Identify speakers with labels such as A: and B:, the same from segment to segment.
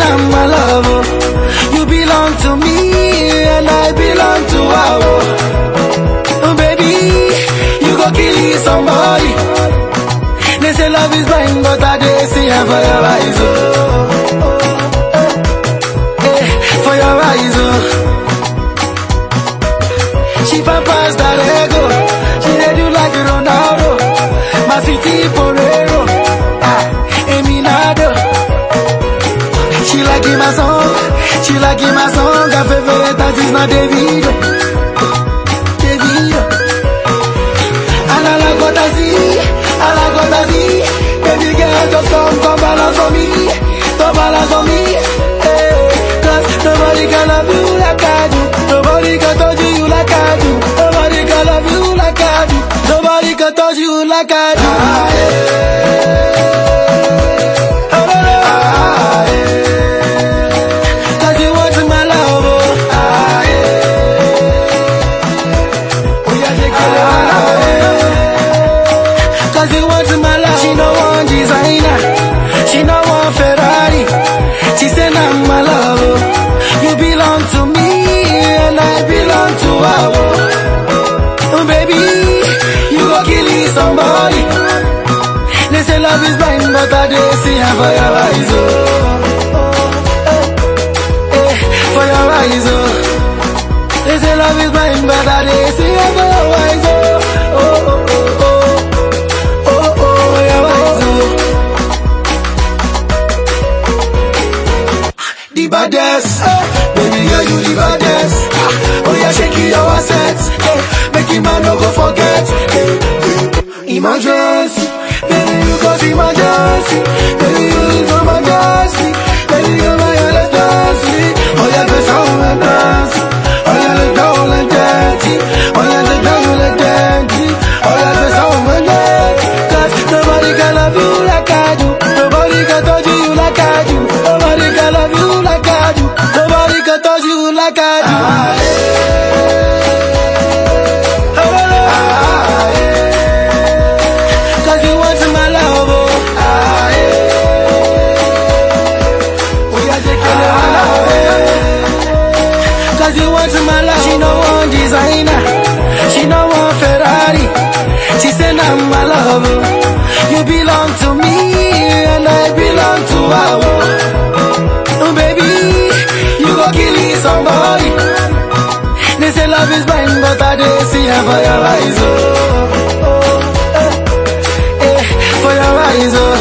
A: I'm my love. oh. You belong to me and I belong to her. oh. Oh, baby, you go kill somebody. They say love is blind, but I did see her for your eyes. Oh. Like my song. Her favorite artist na Davido. Davido. And I like what I see. I like what I. Baby girl, just come, come balance on me. Come balance on cause nobody can love you like I do. Nobody can touch you like I do. Nobody can love you like I do. Nobody can touch you like I do. Ah, yeah. Blind, but I did see her for your eyes. Oh, oh, eh, for your eyes. Oh. They love is blind, but I see for your eyes. Oh, oh, oh, oh, oh. Oh, your eyes, oh. The baddest, eh, baby girl, you the baddest. Ah, Oh, yeah, shake your assets. Eh, man no go forget. Eh, eh, emergency, somebody. They say love is blind, but I did see her for your eyes. Oh, oh, eh, for your eyes. Oh.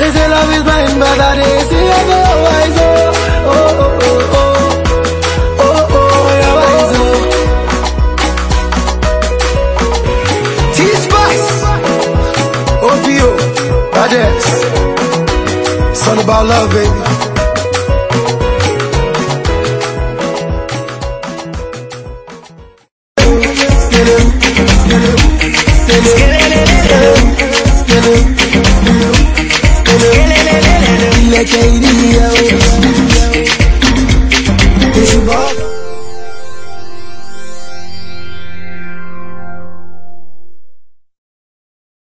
A: They say love is blind, but I did see her for your eyes. Oh, oh, oh, oh, oh. Oh, oh, oh. It's all about love, baby.